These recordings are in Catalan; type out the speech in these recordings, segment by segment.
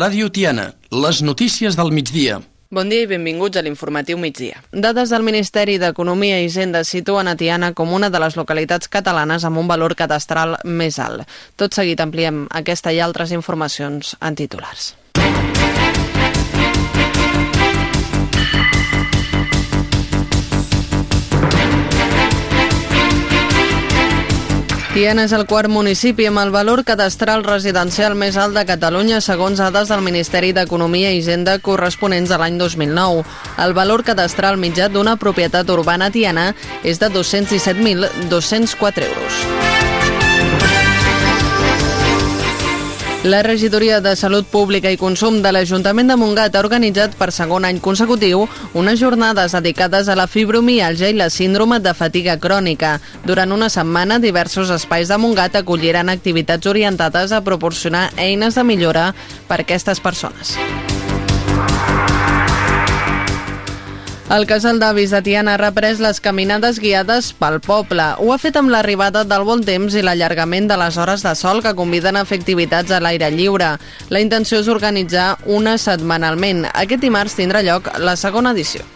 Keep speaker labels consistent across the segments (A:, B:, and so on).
A: Ràdio Tiana, les notícies del migdia.
B: Bon dia i benvinguts a l'informatiu migdia. Dades del Ministeri d'Economia i Hisenda situen a Tiana com una de les localitats catalanes amb un valor cadastral més alt. Tot seguit ampliem aquesta i altres informacions en titulars. Tiana és el quart municipi amb el valor cadastral residencial més alt de Catalunya segons dades del Ministeri d'Economia i Hisenda corresponents a l'any 2009. El valor cadastral mitjà d'una propietat urbana tiana és de 217.204 euros. La regidoria de Salut Pública i Consum de l'Ajuntament de Montgat ha organitzat per segon any consecutiu unes jornades dedicades a la fibromialgia i la síndrome de fatiga crònica. Durant una setmana, diversos espais de Montgat acolliran activitats orientades a proporcionar eines de millora per a aquestes persones. El casal d'avis de Tiana ha reprès les caminades guiades pel poble. Ho ha fet amb l'arribada del bon temps i l'allargament de les hores de sol que conviden a fer activitats a l'aire lliure. La intenció és organitzar una setmanalment. Aquest dimarts tindrà lloc la segona edició.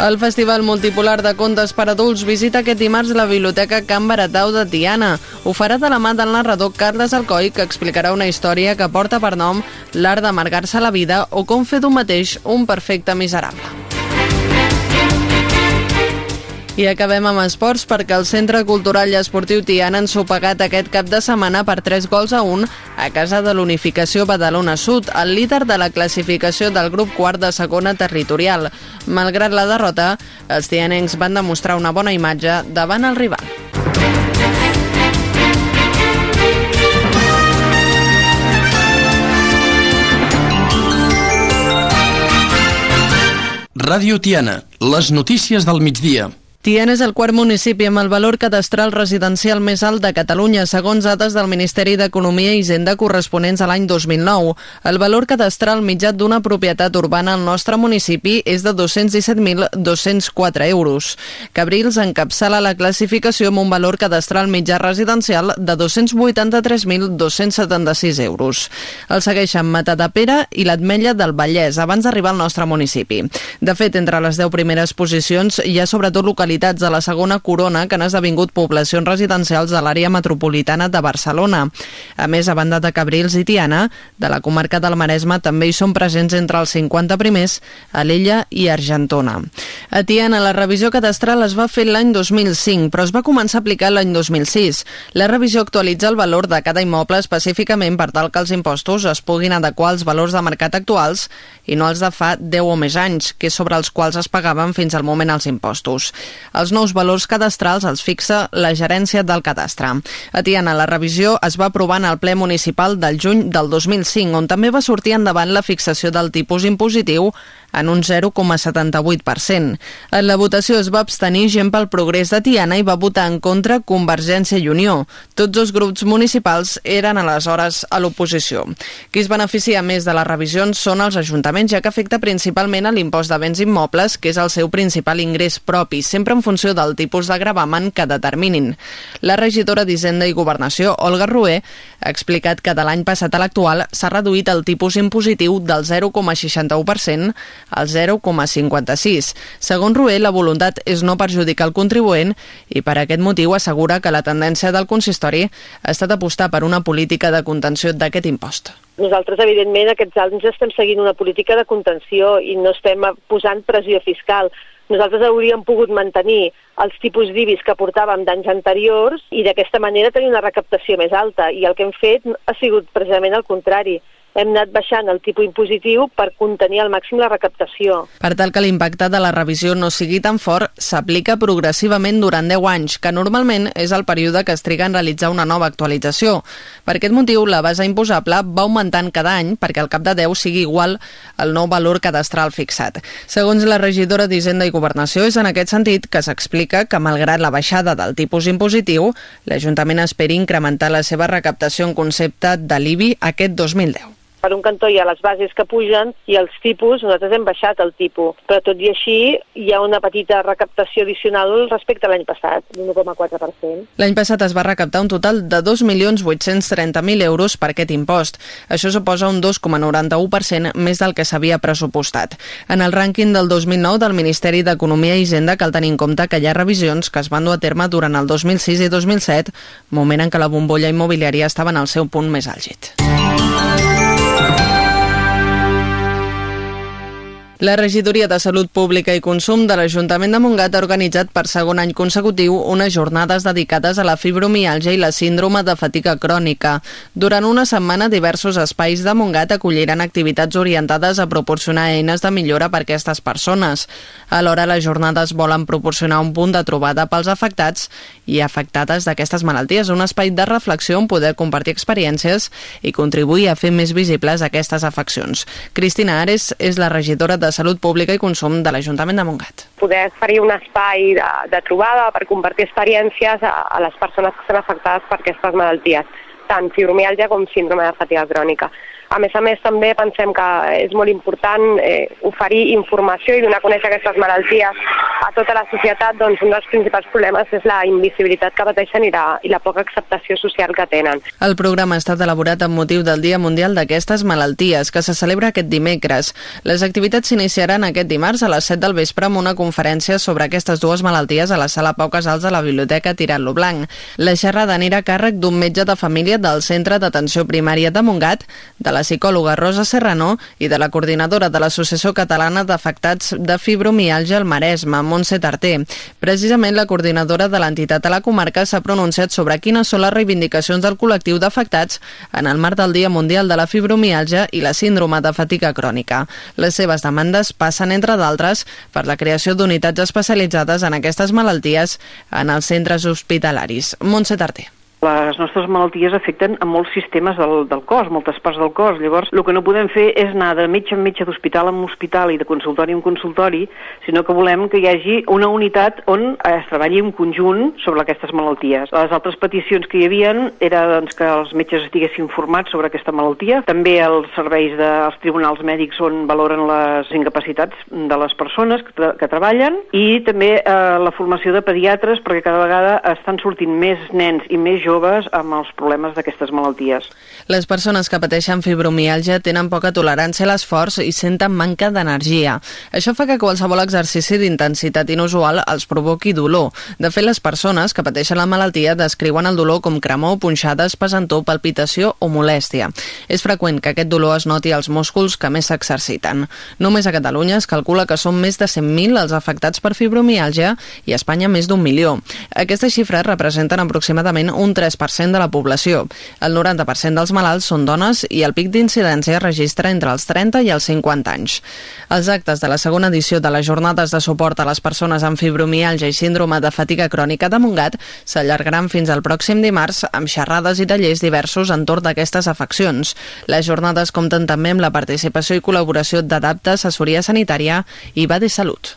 B: El Festival Multipolar de Contes per Adults visita aquest dimarts la Biblioteca Can Baratau de Tiana. Ho farà de la mà del narrador Carles Alcoi, que explicarà una història que porta per nom l'art d'amargar-se la vida o com fer d'un mateix un perfecte miserable. I acabem amb esports perquè el Centre Cultural i Esportiu Tiana han sopegat aquest cap de setmana per 3 gols a 1 a casa de l'Unificació Badalona Sud, el líder de la classificació del grup quart de segona territorial. Malgrat la derrota, els tianencs van demostrar una bona imatge davant el rival.
A: Ràdio Tiana, les notícies del migdia.
B: Tiana és el quart municipi amb el valor cadastral residencial més alt de Catalunya, segons dades del Ministeri d'Economia i Hisenda corresponents a l'any 2009. El valor cadastral mitjà d'una propietat urbana al nostre municipi és de 217.204 euros. Cabrils encapçala la classificació amb un valor cadastral mitjà residencial de 283.276 euros. El segueixen Matadepera i l'Atmetlla del Vallès, abans d'arribar al nostre municipi. De fet, entre les 10 primeres posicions hi ha sobretot localitats localitats de la segona corona que han esdevingut poblacions residencials de l'àrea metropolitana de Barcelona. A més, a banda de Cabrils i Tiana, de la comarca del Maresme també hi són presents entre els 50 primers a l'Ella i Argentona. A Tiana, la revisió cadastral es va fer l'any 2005, però es va començar a aplicar l'any 2006. La revisió actualitza el valor de cada immoble específicament per tal que els impostos es puguin adequar als valors de mercat actuals i no els de fa 10 o més anys, que és sobre els quals es pagaven fins al moment els impostos. Els nous valors cadastrals els fixa la gerència del cadastre. A Tiana, la revisió es va aprovar en el ple municipal del juny del 2005, on també va sortir endavant la fixació del tipus impositiu en un 0,78%. En la votació es va abstenir gent pel progrés de Tiana i va votar en contra Convergència i Unió. Tots els grups municipals eren aleshores a l'oposició. Qui es beneficia més de les revisions són els ajuntaments, ja que afecta principalment a l'impost de béns immobles, que és el seu principal ingrés propi, sempre en funció del tipus de gravamen que determinin. La regidora d'Hisenda i Governació, Olga Rué, ha explicat que de l'any passat a l'actual s'ha reduït el tipus impositiu del 0,61% al 0,56. Segons Rué, la voluntat és no perjudicar el contribuent i per aquest motiu assegura que la tendència del consistori ha estat apostar per una política de contenció d'aquest impost.
C: Nosaltres, evidentment, aquests anys estem seguint una política de contenció i no estem posant pressió fiscal. Nosaltres hauríem pogut mantenir els tipus d'IBIS que portàvem d'anys anteriors i d'aquesta manera tenir una recaptació més alta. I el que hem fet ha sigut precisament el contrari hem anat baixant el tipus impositiu per contenir al màxim la recaptació.
B: Per tal que l'impacte de la revisió no sigui tan fort, s'aplica progressivament durant 10 anys, que normalment és el període que es triga en realitzar una nova actualització. Per aquest motiu, la base imposable va augmentant cada any perquè al cap de 10 sigui igual al nou valor cadastral fixat. Segons la regidora d'Hisenda i Governació, és en aquest sentit que s'explica que, malgrat la baixada del tipus impositiu, l'Ajuntament esperi incrementar la seva recaptació en concepte de l'IBI aquest 2010.
C: Per un cantó hi ha les bases que pugen i els tipus, nosaltres hem baixat el tipus, però tot i així hi ha una petita recaptació addicional respecte a l'any passat, d'un 1,4%.
B: L'any passat es va recaptar un total de 2.830.000 euros per aquest impost. Això suposa un 2,91% més del que s'havia pressupostat. En el rànquing del 2009 del Ministeri d'Economia i Hisenda cal tenir en compte que hi ha revisions que es van dur a terme durant el 2006 i 2007, moment en què la bombolla immobiliària estava en el seu punt més àlgid. La regidoria de Salut Pública i Consum de l'Ajuntament de Montgat ha organitzat per segon any consecutiu unes jornades dedicades a la fibromialgia i la síndrome de fatiga crònica. Durant una setmana, diversos espais de Montgat acolliran activitats orientades a proporcionar eines de millora per a aquestes persones. Alhora, les jornades volen proporcionar un punt de trobada pels afectats i afectades d'aquestes malalties, un espai de reflexió on poder compartir experiències i contribuir a fer més visibles aquestes afeccions. Cristina Ares és la regidora de Salut Pública i Consum de l'Ajuntament de Montgat.
D: Poder oferir un espai de, de trobada per compartir experiències a, a les persones que estan afectades per aquestes malalties, tant fibromialgia com síndrome de fatiga crònica. A més a més, també pensem que és molt important eh, oferir informació i donar a conèixer aquestes malalties a tota la societat. Doncs un dels principals problemes és la invisibilitat que pateixen i la, i la poca acceptació social que tenen.
B: El programa ha estat elaborat amb motiu del Dia Mundial d'aquestes malalties, que se celebra aquest dimecres. Les activitats s'iniciaran aquest dimarts a les 7 del vespre amb una conferència sobre aquestes dues malalties a la sala Pau Casals de la Biblioteca Tirant-lo Blanc. La xerrada anirà a càrrec d'un metge de família del Centre d'Atenció Primària de Montgat, de la psicòloga Rosa Serrano i de la coordinadora de l'Associació Catalana d'Afectats de Fibromialgia al Maresme, Montse Tarté. Precisament la coordinadora de l'entitat a la comarca s'ha pronunciat sobre quines són les reivindicacions del col·lectiu d'afectats en el marc del Dia Mundial de la Fibromialgia i la síndrome de fatiga crònica. Les seves demandes passen, entre d'altres, per la creació d'unitats especialitzades en aquestes malalties en els centres hospitalaris. Montse Tarté.
E: Les nostres malalties afecten a molts sistemes del, del cos, moltes parts del cos. Llavors, el que no podem fer és anar de metge en metge, d'hospital en hospital i de consultori en consultori, sinó que volem que hi hagi una unitat on es treballi en conjunt sobre aquestes malalties. Les altres peticions que hi havia era doncs, que els metges estiguessin formats sobre aquesta malaltia, també els serveis dels tribunals mèdics on valoren les incapacitats de les persones que, tra que treballen i també eh, la formació de pediatres perquè cada vegada estan sortint més nens i més joves joves amb els problemes d'aquestes malalties.
B: Les persones que pateixen fibromialgia tenen poca tolerància a l'esforç i senten manca d'energia. Això fa que qualsevol exercici d'intensitat inusual els provoqui dolor. De fet, les persones que pateixen la malaltia descriuen el dolor com cremor, punxades, pesantor, palpitació o molèstia. És freqüent que aquest dolor es noti als músculs que més s'exerciten. Només a Catalunya es calcula que són més de 100.000 els afectats per fibromialgia i a Espanya més d'un milió. Aquestes xifres representen aproximadament un 3% de la població. El 90% dels malalts són dones i el pic d'incidència es registra entre els 30 i els 50 anys. Els actes de la segona edició de les jornades de suport a les persones amb fibromialgia i síndrome de fatiga crònica de Montgat s'allargaran fins al pròxim dimarts amb xerrades i tallers diversos entorn d'aquestes afeccions. Les jornades compten també amb la participació i col·laboració d'Adapta Assessoria Sanitària i Bade Salut.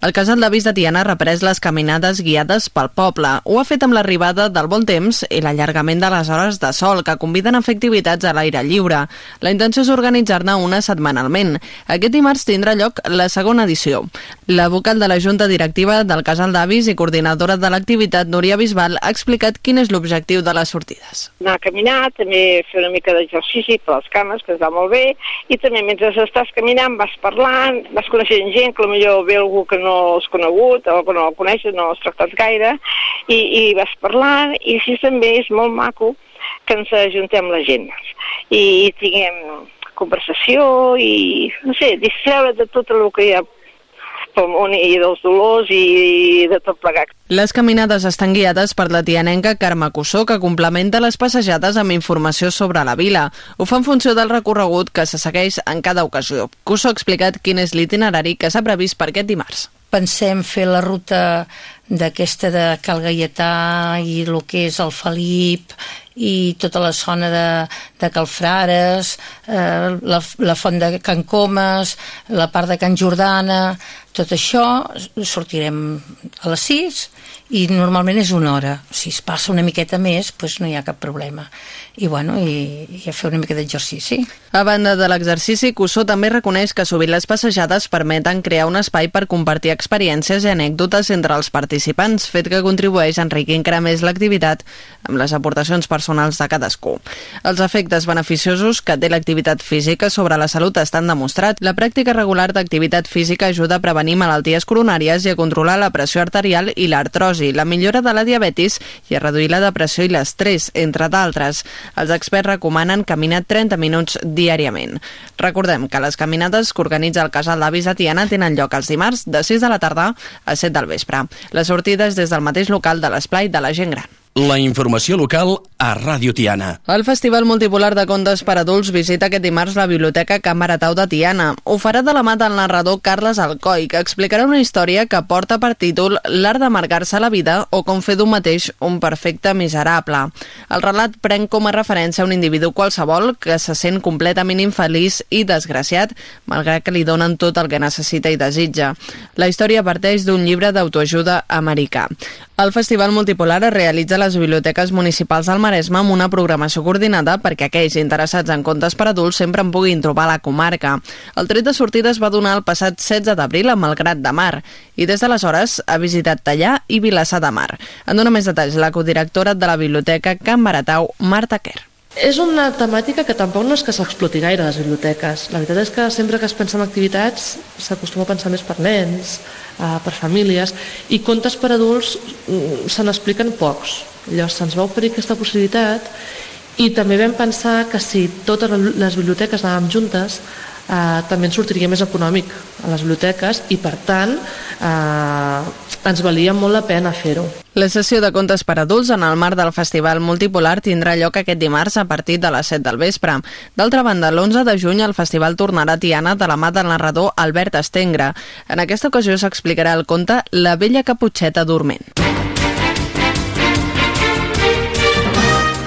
B: El casal d'avis de Tiana ha reprès les caminades guiades pel poble. Ho ha fet amb l'arribada del bon temps i l'allargament de les hores de sol, que conviden a fer activitats a l'aire lliure. La intenció és organitzar-ne una setmanalment. Aquest dimarts tindrà lloc la segona edició. La vocal de la Junta Directiva del casal d'avis i coordinadora de l'activitat, Núria Bisbal, ha explicat quin és l'objectiu de les sortides.
F: Anar a caminar, també fer una mica d'exercici per les cames, que es va molt bé, i també mentre estàs caminant vas parlant, vas coneixent gent, que potser ve algú que no no has conegut o que no el coneixes, no has tractat gaire, i, i vas parlant, i així també és molt maco que ens ajuntem la gent i, i tinguem conversació i, no sé, distreure de tot el que hi ha pel món i dels dolors i, de tot plegat.
B: Les caminades estan guiades per la tianenca Carme Cussó, que complementa les passejades amb informació sobre la vila. Ho fa en funció del recorregut que se segueix en cada ocasió. Cussó ha explicat quin és l'itinerari que s'ha previst per aquest dimarts
G: pensem fer la ruta d'aquesta de Cal Gaietà i el que és el Felip i tota la zona de, de Calfrares, eh, la, la font de Can Comas, la part de Can Jordana, Tot això sortirem a les 6 i normalment és una hora. Si es passa una miqueta més, doncs no hi ha cap problema. I, bueno, i, i a fer una mica d'exercici.
B: A banda de l'exercici, Cussó també reconeix que sovint les passejades permeten crear un espai per compartir experiències i anècdotes entre els participants, fet que contribueix a enriquir encara més l'activitat amb les aportacions personals de cadascú. Els efectes beneficiosos que té l'activitat física sobre la salut estan demostrats. La pràctica regular d'activitat física ajuda a prevenir malalties coronàries i a controlar la pressió arterial i l'artrosi, la millora de la diabetis i a reduir la depressió i l'estrès, entre d'altres. Els experts recomanen caminar 30 minuts diàriament. Recordem que les caminades que organitza el casal d'avis de Tiana tenen lloc els dimarts de 6 de la tarda a 7 del vespre. La sortida és des del mateix local de l'esplai de la gent gran.
A: La informació local a Ràdio Tiana.
B: El Festival Multipolar de Contes per Adults visita aquest dimarts la Biblioteca Can Baratau de Tiana. Ho farà de la mà del narrador Carles Alcoi, que explicarà una història que porta per títol L'art d'amargar-se la vida o com fer d'un mateix un perfecte miserable. El relat pren com a referència un individu qualsevol que se sent completament infeliç i desgraciat, malgrat que li donen tot el que necessita i desitja. La història parteix d'un llibre d'autoajuda americà. El Festival Multipolar es realitza a les biblioteques municipals del Maresme amb una programació coordinada perquè aquells interessats en contes per adults sempre en puguin trobar a la comarca. El tret de sortida es va donar el passat 16 d'abril a Malgrat de Mar i des d'aleshores ha visitat Tallà i Vilassar de Mar. En dona més detalls la codirectora de la biblioteca Can Baratau, Marta Kerr.
H: És una temàtica que tampoc no és que s'exploti gaire a les biblioteques. La veritat és que sempre que es pensa en activitats s'acostuma a pensar més per nens, eh, per famílies, i contes per adults mm, se n'expliquen pocs. Llavors se'ns va oferir aquesta possibilitat i també vam pensar que si totes les biblioteques anàvem juntes eh, també ens sortiria més econòmic a les biblioteques i per tant eh, ens valia molt la pena fer-ho.
B: La sessió de contes per adults en el marc del Festival Multipolar tindrà lloc aquest dimarts a partir de les 7 del vespre. D'altra banda, l'11 de juny el festival tornarà a Tiana de la mà del narrador Albert Estengre. En aquesta ocasió s'explicarà el conte La vella caputxeta dorment.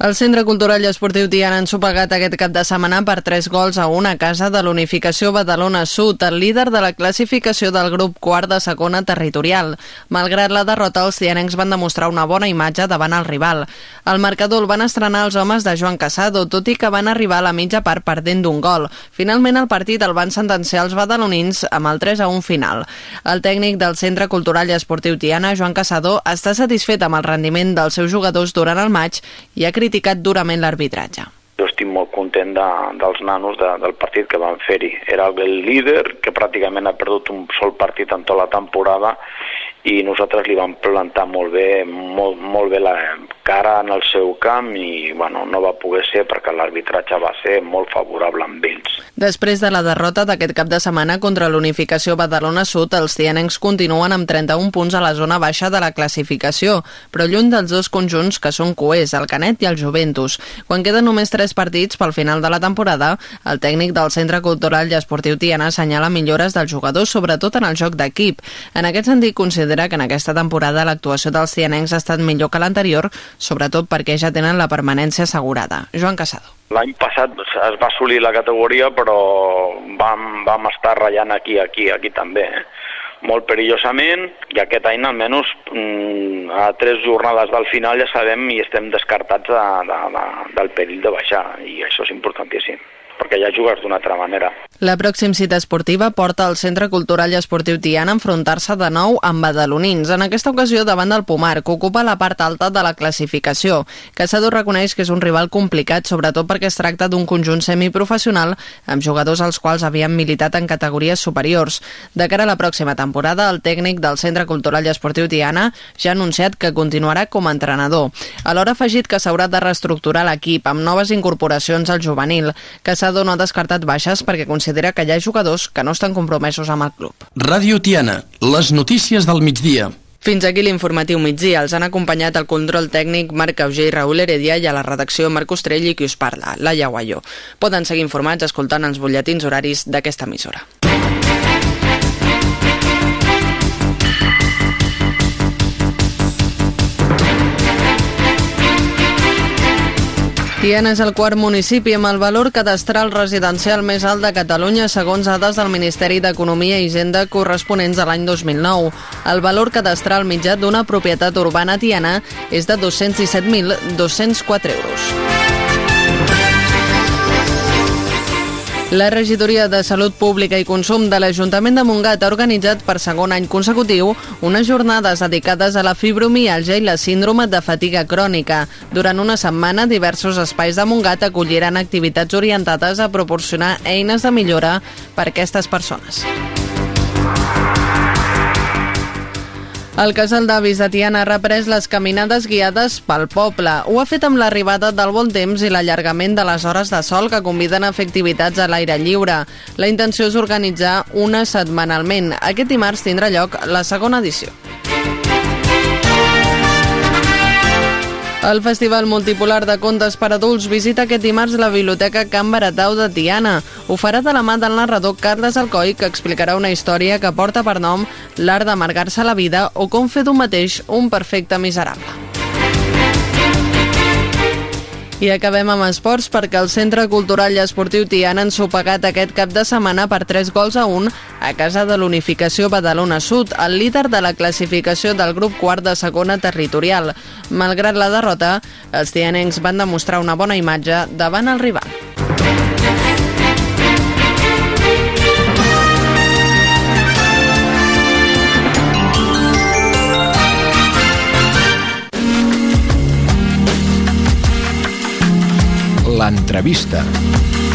B: El Centre Cultural i Esportiu Tiana han sopegat aquest cap de setmana per 3 gols a una casa de l'Unificació Badalona Sud, el líder de la classificació del grup quart de segona territorial. Malgrat la derrota, els tianencs van demostrar una bona imatge davant el rival. El marcador el van estrenar els homes de Joan Casado, tot i que van arribar a la mitja part perdent d'un gol. Finalment, el partit el van sentenciar els badalonins amb el 3 a 1 final. El tècnic del Centre Cultural i Esportiu Tiana, Joan Casado, està satisfet amb el rendiment dels seus jugadors durant el maig i ha criticat criticat durament l'arbitratge.
I: Jo estic molt content de, dels nanos de, del partit que van fer-hi. Era el líder que pràcticament ha perdut un sol partit en tota la temporada i nosaltres li vam plantar molt bé, molt, molt bé la cara en el seu camp i bueno, no va poder ser perquè l'arbitratge va ser molt favorable amb ells.
B: Després de la derrota d'aquest cap de setmana contra l'unificació Badalona Sud, els tianencs continuen amb 31 punts a la zona baixa de la classificació, però lluny dels dos conjunts que són coers, el Canet i el Juventus. Quan queden només tres partits pel final de la temporada, el tècnic del Centre Cultural i Esportiu Tiana assenyala millores dels jugadors, sobretot en el joc d'equip. En aquest sentit, considera que en aquesta temporada l'actuació dels cianencs ha estat millor que l'anterior, sobretot perquè ja tenen la permanència assegurada. Joan Casado.
I: L'any passat es va assolir la categoria, però vam, vam estar ratllant aquí, aquí, aquí també. Eh? molt perillosament i aquest any almenys mm, a tres jornades del final ja sabem i estem descartats de, de, de, del perill de baixar i això és importantíssim perquè ja jugues d'una altra manera.
B: La pròxima cita esportiva porta al Centre Cultural i Esportiu Tiana a enfrontar-se de nou amb badalonins, en aquesta ocasió davant del Pomar, que ocupa la part alta de la classificació. Casado reconeix que és un rival complicat, sobretot perquè es tracta d'un conjunt semiprofessional amb jugadors als quals havien militat en categories superiors. De cara a la pròxima temporada, el tècnic del Centre Cultural i Esportiu Tiana ja ha anunciat que continuarà com a entrenador. Alhora ha afegit que s'haurà de reestructurar l'equip amb noves incorporacions al juvenil. Casado Casado no ha descartat baixes perquè considera que hi ha jugadors que no estan compromesos amb el club.
A: Ràdio Tiana, les notícies del migdia.
B: Fins aquí l'informatiu migdia. Els han acompanyat el control tècnic Marc Auger i Raül Heredia i a la redacció Marc Ostrell i qui us parla, Laia Guaió. Poden seguir informats escoltant els butlletins horaris d'aquesta emissora. Tiana és el quart municipi amb el valor cadastral residencial més alt de Catalunya segons dades del Ministeri d'Economia i Hisenda corresponents a l'any 2009. El valor cadastral mitjà d'una propietat urbana tiana és de 217.204 euros. La regidoria de Salut Pública i Consum de l'Ajuntament de Montgat ha organitzat per segon any consecutiu unes jornades dedicades a la fibromialgia i la síndrome de fatiga crònica. Durant una setmana, diversos espais de Montgat acolliran activitats orientades a proporcionar eines de millora per a aquestes persones. El casal d'avis de Tiana ha reprès les caminades guiades pel poble. Ho ha fet amb l'arribada del bon temps i l'allargament de les hores de sol que conviden a fer activitats a l'aire lliure. La intenció és organitzar una setmanalment. Aquest dimarts tindrà lloc la segona edició. El Festival Multipolar de Contes per Adults visita aquest dimarts la Biblioteca Can Baratau de Tiana. Ho farà de la mà del narrador Carles Alcoi, que explicarà una història que porta per nom l'art d'amargar-se la vida o com fer d'un mateix un perfecte miserable. I acabem amb esports perquè el Centre Cultural i Esportiu Tiana han sopegat aquest cap de setmana per 3 gols a 1 a casa de l'Unificació Badalona Sud, el líder de la classificació del grup quart de segona territorial. Malgrat la derrota, els tianencs van demostrar una bona imatge davant el rival.
J: L'entrevista.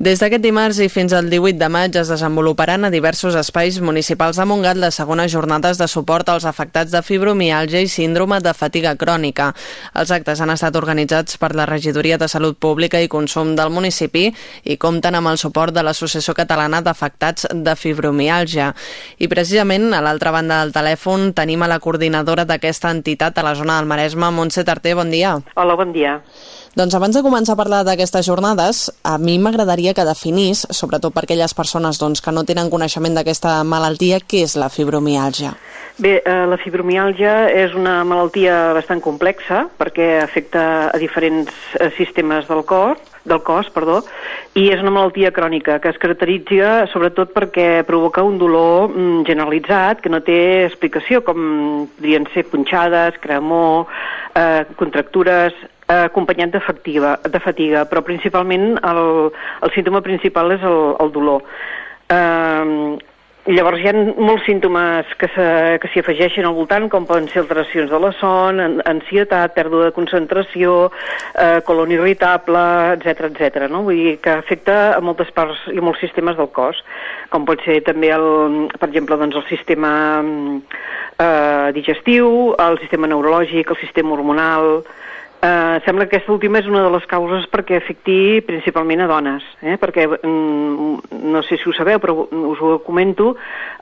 B: Des d'aquest dimarts i fins al 18 de maig es desenvoluparan a diversos espais municipals de Montgat les segones jornades de suport als afectats de fibromialgia i síndrome de fatiga crònica. Els actes han estat organitzats per la Regidoria de Salut Pública i Consum del municipi i compten amb el suport de l'Associació Catalana d'Afectats de Fibromialgia. I precisament a l'altra banda del telèfon tenim a la coordinadora d'aquesta entitat a la zona del Maresme, Montse Tarté, bon dia.
E: Hola, bon dia.
B: Doncs abans de començar a parlar d'aquestes jornades, a mi m'agradaria que definís, sobretot per aquelles persones doncs, que no tenen coneixement d'aquesta malaltia, què és la fibromialgia?
E: Bé, eh, la fibromialgia és una malaltia bastant complexa perquè afecta a diferents eh, sistemes del cor, del cos, perdó, i és una malaltia crònica que es caracteritza sobretot perquè provoca un dolor mm, generalitzat que no té explicació, com podrien ser punxades, cremor, eh, contractures, eh, acompanyat de fatiga, de fatiga, però principalment el, el símptoma principal és el, el dolor. Eh, Llavors hi ha molts símptomes que s'hi afegeixen al voltant, com poden ser alteracions de la son, ansietat, pèrdua de concentració, eh, colon irritable, etc etc. no? Vull dir que afecta a moltes parts i a molts sistemes del cos, com pot ser també, el, per exemple, doncs el sistema eh, digestiu, el sistema neurològic, el sistema hormonal, Uh, sembla que aquesta última és una de les causes perquè afecti principalment a dones, eh? perquè mm, no sé si ho sabeu, però us ho comento,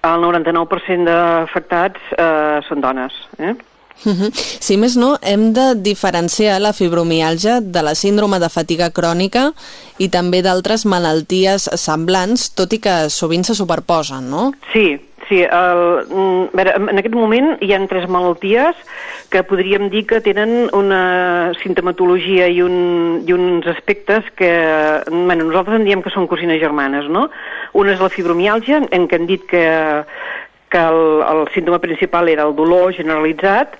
E: el 99% d'afectats uh, són dones. Eh?
B: -huh. Si més no, hem de diferenciar la fibromialgia de la síndrome de fatiga crònica i també d'altres malalties semblants, tot i que sovint se superposen, no?
E: Sí, Sí, el, mm, veure, en aquest moment hi ha tres malalties que podríem dir que tenen una sintomatologia i, un, i uns aspectes que, bueno, nosaltres en diem que són cosines germanes, no? Una és la fibromiàlgia, en què han dit que, que el, el símptoma principal era el dolor generalitzat,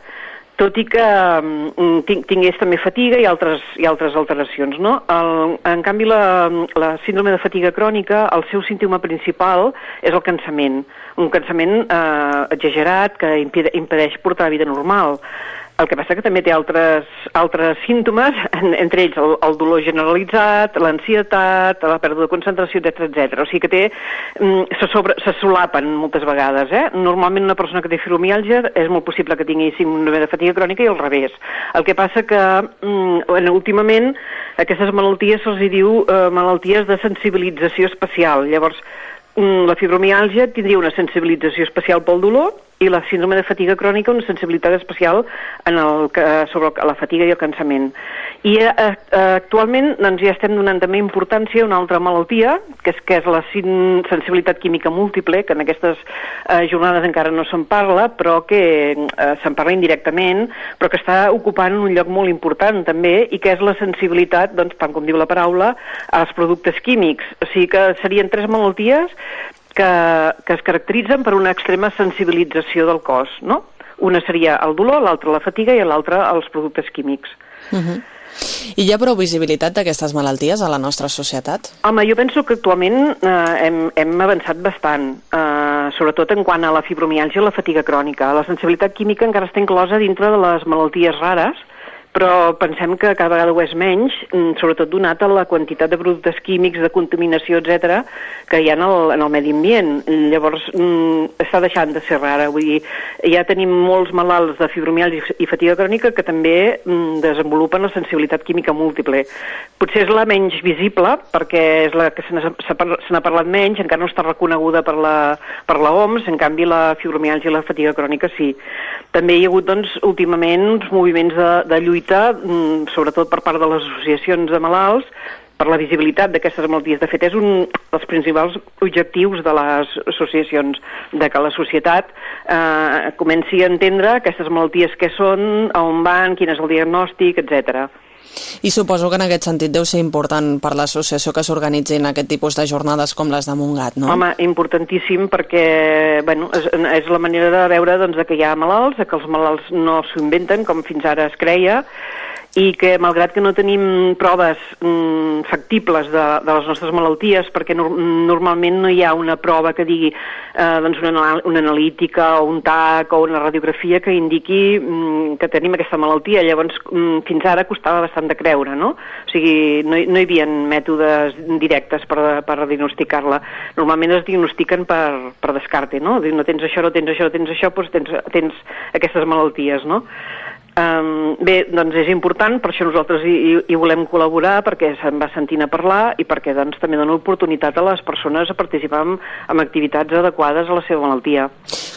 E: tot i que um, tingués també fatiga i altres, i altres alteracions. No? El, en canvi, la, la síndrome de fatiga crònica, el seu símptoma principal és el cansament, un cansament eh, exagerat que impedeix portar vida normal. El que passa que també té altres, altres símptomes, en, entre ells el, el dolor generalitzat, l'ansietat, la pèrdua de concentració, etc etc. O sigui que té, mm, se, sobre, se solapen moltes vegades. Eh? Normalment una persona que té fibromialgia és molt possible que tingui síndrome de fatiga crònica i al revés. El que passa que mm, últimament aquestes malalties se'ls diu eh, malalties de sensibilització especial. Llavors, mm, la fibromialgia tindria una sensibilització especial pel dolor i la síndrome de fatiga crònica una sensibilitat especial en el, sobre la fatiga i el cansament. I eh, eh, actualment doncs, ja estem donant també importància a una altra malaltia, que és, que és la sensibilitat química múltiple, que en aquestes eh, jornades encara no se'n parla, però que eh, se'n parla indirectament, però que està ocupant un lloc molt important també, i que és la sensibilitat, doncs, tant com diu la paraula, als productes químics. O sigui que serien tres malalties que, que es caracteritzen per una extrema sensibilització del cos, no? Una seria el dolor, l'altra la fatiga i l'altra els productes químics.
B: Uh -huh. I hi ha prou visibilitat d'aquestes malalties a la nostra societat?
E: Home, jo penso que actualment eh, hem, hem avançat bastant, eh, sobretot en quant a la fibromialgia i la fatiga crònica. La sensibilitat química encara està inclosa dintre de les malalties rares, però pensem que cada vegada ho és menys, mm, sobretot donat a la quantitat de productes químics, de contaminació, etc que hi ha en el, en el medi ambient. Llavors, mm, està deixant de ser rara. Vull dir, ja tenim molts malalts de fibromialgia i fatiga crònica que també mm, desenvolupen la sensibilitat química múltiple. Potser és la menys visible, perquè és la que se n'ha parlat menys, encara no està reconeguda per la, per la OMS, en canvi la fibromialgia i la fatiga crònica sí. També hi ha hagut, doncs, últimament uns moviments de, de lluita, mm, sobretot per part de les associacions de malalts, per la visibilitat d'aquestes malalties. De fet, és un dels principals objectius de les associacions, de que la societat eh, comenci a entendre aquestes malalties que són, on van, quin és el diagnòstic, etc.
B: I suposo que en aquest sentit deu ser important per l'associació que s'organitzin aquest tipus de jornades com les de Montgat, no?
E: Home, importantíssim perquè bueno, és, és la manera de veure doncs, que hi ha malalts, que els malalts no s'ho inventen com fins ara es creia, i que malgrat que no tenim proves mm, factibles de, de les nostres malalties, perquè no, normalment no hi ha una prova que digui eh, doncs una, una analítica o un TAC o una radiografia que indiqui mm, que tenim aquesta malaltia, llavors mm, fins ara costava bastant de creure, no? O sigui, no, no hi havia mètodes directes per, per diagnosticar-la. Normalment es diagnostiquen per, per descarte, no? Diu, no tens això, no tens això, no tens això, doncs tens, tens aquestes malalties, no? Um, bé, doncs és important, per això nosaltres hi, hi, hi volem col·laborar, perquè se'n va sentint a parlar i perquè doncs, també dona oportunitat a les persones a participar en, en activitats adequades a la seva malaltia.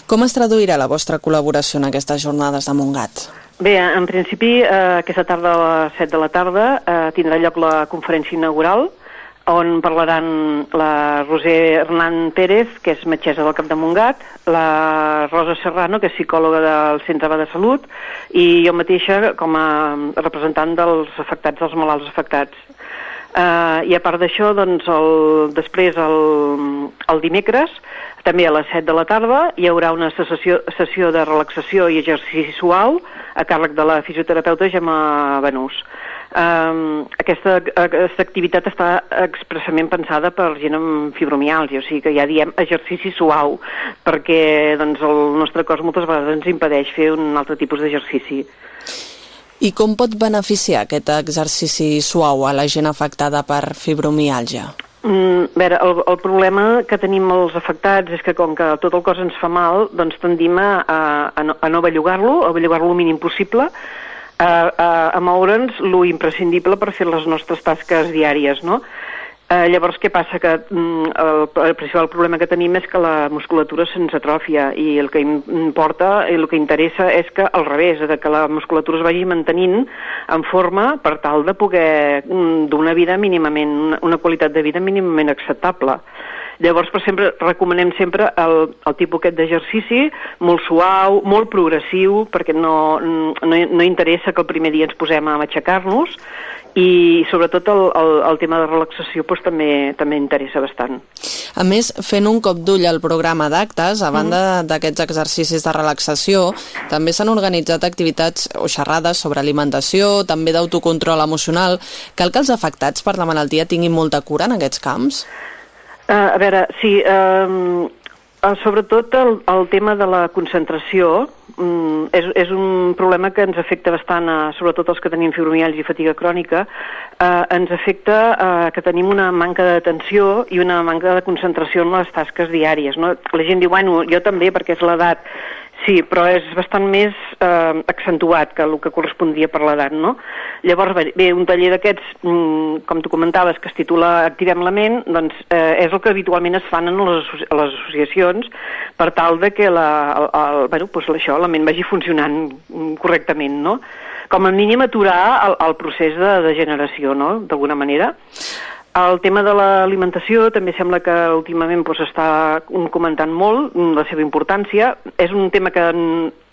B: Com es traduirà la vostra col·laboració en aquestes jornades de Montgat?
E: Bé, en principi, eh, aquesta tarda a les 7 de la tarda eh, tindrà lloc la conferència inaugural, on parlaran la Roser Hernán Pérez, que és metgessa del Cap de Montgat, la Rosa Serrano, que és psicòloga del Centre de Salut, i jo mateixa com a representant dels afectats, dels malalts afectats. Uh, I a part d'això, doncs, el, després, el, el dimecres, també a les 7 de la tarda, hi haurà una sessió, sessió de relaxació i exercici suau a càrrec de la fisioterapeuta Gemma Benús. Um, aquesta, aquesta activitat està expressament pensada per gent amb fibromialgia, o sigui que ja diem exercici suau, perquè doncs, el nostre cos moltes vegades ens impedeix fer un altre tipus d'exercici.
B: I com pot beneficiar aquest exercici suau a la gent afectada per fibromialgia?
E: Mm, a veure, el, el problema que tenim els afectats és que com que tot el cos ens fa mal, doncs tendim a, a, a no, a no bellugar-lo, a bellugar-lo el mínim possible, a, a, a moure'ns lo imprescindible per fer les nostres tasques diàries, no? Eh, llavors, què passa? Que mm, el, el principal problema que tenim és que la musculatura se'ns atròfia i el que importa i el que interessa és que al revés, que la musculatura es vagi mantenint en forma per tal de poder mm, donar vida mínimament, una qualitat de vida mínimament acceptable. Llavors, per sempre, recomanem sempre el, el tipus aquest d'exercici, molt suau, molt progressiu, perquè no, no, no interessa que el primer dia ens posem a matxacar-nos, i sobretot el, el, el tema de relaxació doncs, també, també interessa bastant.
B: A més, fent un cop d'ull al programa d'actes, a banda d'aquests exercicis de relaxació, també s'han organitzat activitats o xerrades sobre alimentació, també d'autocontrol emocional. Cal que els afectats per la malaltia tinguin molta cura en aquests camps?
E: Uh, a veure, sí, uh, uh, sobretot el, el tema de la concentració um, és, és un problema que ens afecta bastant, a, sobretot els que tenim fibromialgia i fatiga crònica, uh, ens afecta uh, que tenim una manca d'atenció i una manca de concentració en les tasques diàries. No? La gent diu, bueno, jo també perquè és l'edat, Sí, però és bastant més eh, accentuat que el que correspondria per l'edat, no? Llavors, bé, un taller d'aquests, mm, com tu comentaves, que es titula Activem la ment, doncs eh, és el que habitualment es fan en les, a les associacions per tal de que la, el, el, bueno, doncs això, la ment vagi funcionant correctament, no? com a mínim aturar el, el procés de degeneració, no?, d'alguna manera. El tema de l'alimentació també sembla que últimament doncs, està comentant molt la seva importància. És un tema que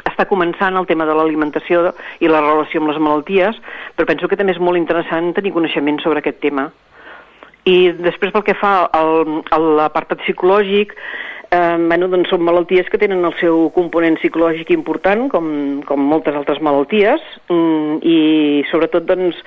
E: està començant el tema de l'alimentació i la relació amb les malalties, però penso que també és molt interessant tenir coneixement sobre aquest tema. I després pel que fa al, a l'apartat psicològic, eh, bueno, doncs són malalties que tenen el seu component psicològic important, com, com moltes altres malalties, mm, i sobretot doncs,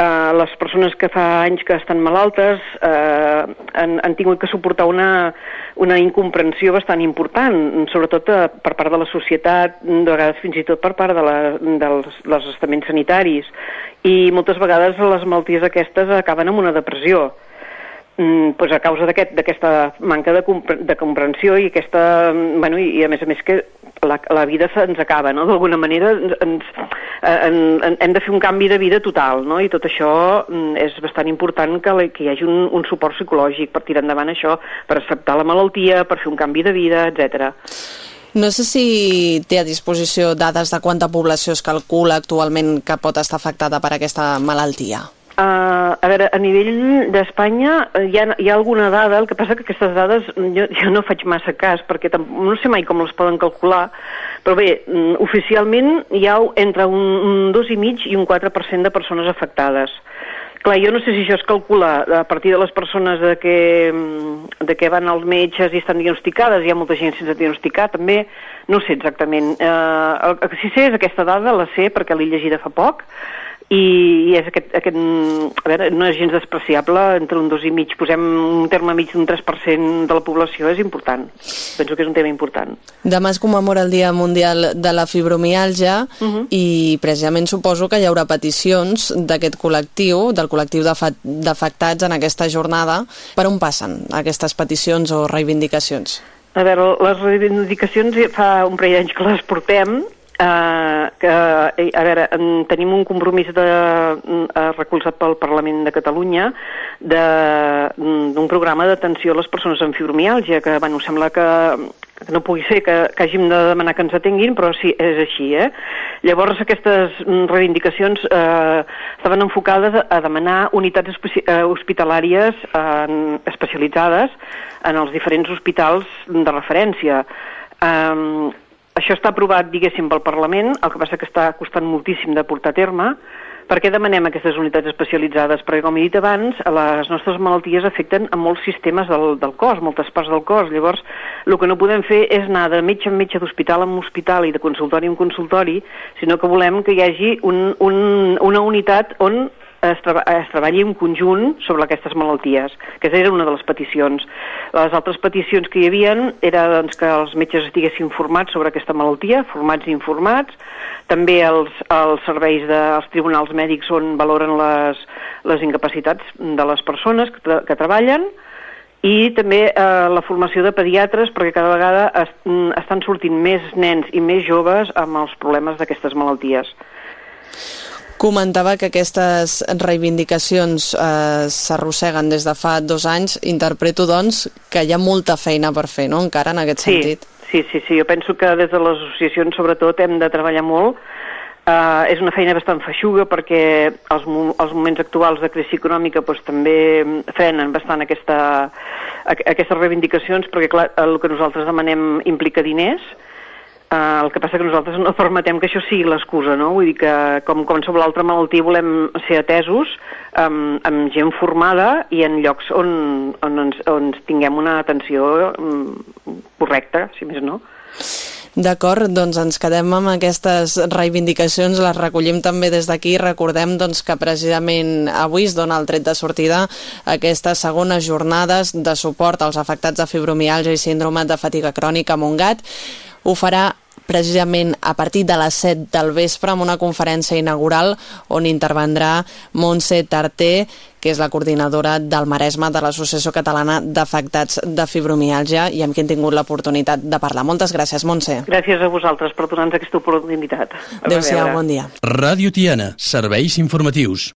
E: eh, les persones que fa anys que estan malaltes eh, han, han tingut que suportar una, una incomprensió bastant important, sobretot eh, per part de la societat, de vegades fins i tot per part de la, dels, dels estaments sanitaris, i moltes vegades les malalties aquestes acaben amb una depressió mm, pues a causa d'aquesta aquest, manca de, de comprensió i aquesta, bueno, i, i a més a més que la, la vida se'ns acaba, no? D'alguna manera ens, eh, en, en, hem de fer un canvi de vida total, no? I tot això mm, és bastant important que, la, que hi hagi un, un suport psicològic per tirar endavant això, per acceptar la malaltia, per fer un canvi de vida, etc.
B: No sé si té a disposició dades de quanta població es calcula actualment que pot estar afectada per aquesta malaltia.
E: Uh, a veure, a nivell d'Espanya uh, hi, ha, hi ha alguna dada, el que passa que aquestes dades jo, jo no faig massa cas perquè no sé mai com les poden calcular, però bé, um, oficialment hi ha entre un, un 2,5 i un 4% de persones afectades. Clar, jo no sé si això es calcula a partir de les persones de que, mm, de que van als metges i estan diagnosticades, hi ha molta gent sense diagnosticar, també, no sé exactament. Uh, el, el sé és aquesta dada, la sé perquè l'he llegida fa poc, i, i és aquest, aquest, a veure, no és gens despreciable, entre un 2,5, posem un terme mig d'un 3% de la població, és important. Penso que és un tema important.
B: Demà es commemora el Dia Mundial de la Fibromialgia uh -huh. i precisament suposo que hi haurà peticions d'aquest col·lectiu, del col·lectiu d'afectats en aquesta jornada. Per on passen aquestes peticions o reivindicacions?
E: A veure, les reivindicacions fa un parell d'anys que les portem Uh, que, eh, a veure, tenim un compromís de, uh, recolzat pel Parlament de Catalunya d'un programa d'atenció a les persones amb fibromiàlgia, que, bueno, sembla que, que no pugui ser que, que hàgim de demanar que ens atenguin, però sí, és així, eh? Llavors, aquestes reivindicacions eh, estaven enfocades a demanar unitats hospitalàries eh, especialitzades en els diferents hospitals de referència. Eh, això està aprovat, diguéssim, pel Parlament, el que passa que està costant moltíssim de portar a terme. Per què demanem aquestes unitats especialitzades? Perquè, com he dit abans, les nostres malalties afecten a molts sistemes del, del cos, moltes parts del cos. Llavors, el que no podem fer és anar de metge en metge, d'hospital en hospital i de consultori en consultori, sinó que volem que hi hagi un, un, una unitat on es, treba, es treballi en conjunt sobre aquestes malalties, que era una de les peticions. Les altres peticions que hi havia era doncs, que els metges estiguessin formats sobre aquesta malaltia, formats i informats, també els, els serveis dels tribunals mèdics on valoren les, les incapacitats de les persones que, que treballen, i també eh, la formació de pediatres perquè cada vegada es, estan sortint més nens i més joves amb els problemes d'aquestes malalties.
B: Comentava que aquestes reivindicacions eh, s'arrosseguen des de fa dos anys. Interpreto, doncs, que hi ha molta feina per fer, no?, encara en aquest
E: sí,
B: sentit.
E: Sí, sí, sí. Jo penso que des de les associacions, sobretot, hem de treballar molt. Uh, és una feina bastant feixuga perquè els, els moments actuals de crisi econòmica doncs, també frenen bastant aquesta, aquestes reivindicacions perquè clar, el que nosaltres demanem implica diners Uh, el que passa que nosaltres no permetem que això sigui l'excusa, no? Vull dir que, com qualsevol altra malaltia, volem ser atesos um, amb gent formada i en llocs on, on, ens, on tinguem una atenció um, correcta, si més no.
B: D'acord, doncs ens quedem amb aquestes reivindicacions, les recollim també des d'aquí. Recordem doncs, que precisament avui es dona el tret de sortida aquestes segones jornades de suport als afectats de fibromialgia i síndrome de fatiga crònica a Montgat. Ho farà precisament a partir de les 7 del vespre amb una conferència inaugural on intervendrà Montse Tarté, que és la coordinadora del Maresme de l'Associació Catalana d'Afectats de Fibromialgia i amb qui hem tingut l'oportunitat de parlar. Moltes gràcies, Montse.
E: Gràcies a vosaltres per donar-nos aquesta oportunitat.
B: Adéu-siau, bon dia.
A: Ràdio Tiana, serveis informatius.